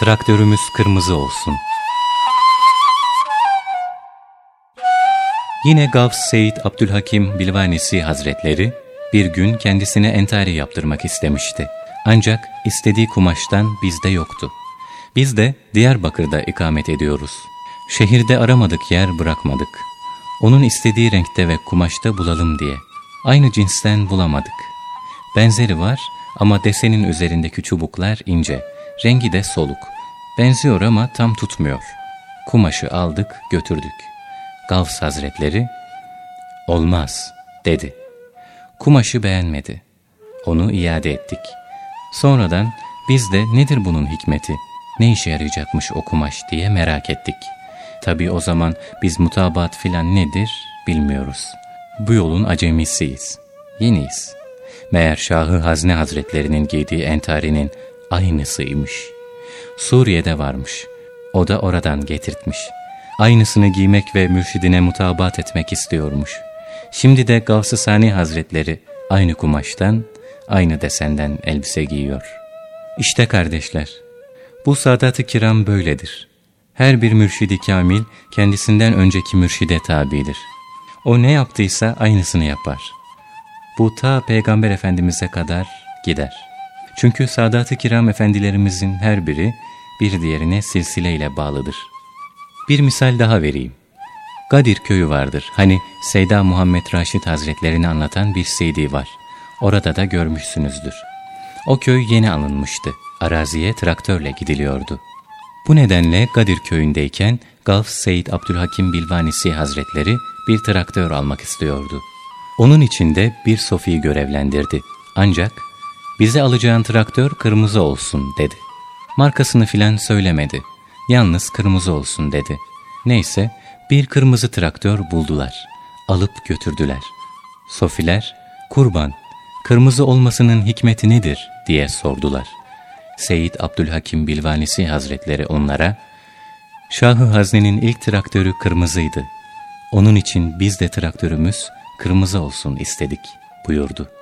traktörümüz kırmızı olsun. Yine Gavs Seyyid Abdülhakim Bilvanisi Hazretleri bir gün kendisine entari yaptırmak istemişti. Ancak istediği kumaştan bizde yoktu. Biz de Diyarbakır'da ikamet ediyoruz. Şehirde aramadık yer bırakmadık. Onun istediği renkte ve kumaşta bulalım diye. Aynı cinsten bulamadık. Benzeri var ama desenin üzerindeki çubuklar ince, rengi de soluk. Benziyor ama tam tutmuyor. Kumaşı aldık götürdük. Gavs Hazretleri, olmaz dedi. Kumaşı beğenmedi. Onu iade ettik. Sonradan biz de nedir bunun hikmeti, ne işe yarayacakmış o kumaş diye merak ettik. Tabi o zaman biz mutabat filan nedir bilmiyoruz. Bu yolun acemisiyiz, yeniyiz. Meğer Şahı Hazne Hazretlerinin giydiği entarinin aynısıymış. Suriye'de varmış. O da oradan getirtmiş. Aynısını giymek ve mürşidine mutabat etmek istiyormuş. Şimdi de Gavs-ı Sani Hazretleri aynı kumaştan, aynı desenden elbise giyiyor. İşte kardeşler, bu Sadat-ı Kiram böyledir. Her bir mürşidi kamil kendisinden önceki mürşide tabidir. O ne yaptıysa aynısını yapar. Bu ta Peygamber Efendimiz'e kadar gider. Çünkü Sadat-ı Kiram efendilerimizin her biri bir diğerine silsileyle bağlıdır. Bir misal daha vereyim. Gadir köyü vardır. Hani Seyda Muhammed Raşid Hazretlerini anlatan bir CD var. Orada da görmüşsünüzdür. O köy yeni alınmıştı. Araziye traktörle gidiliyordu. Bu nedenle Gadir köyündeyken Gavs Seyyid Abdülhakim Bilvanisi Hazretleri bir traktör almak istiyordu. Onun içinde bir sofiyi görevlendirdi. Ancak bize alacağın traktör kırmızı olsun dedi. Markasını filan söylemedi. Yalnız kırmızı olsun dedi. Neyse bir kırmızı traktör buldular. Alıp götürdüler. Sofiler, kurban, kırmızı olmasının hikmeti nedir diye sordular. Seyyid Abdülhakim Bilvanisi Hazretleri onlara, Şahı Hazne'nin ilk traktörü kırmızıydı. Onun için biz de traktörümüz kırmızı olsun istedik buyurdu.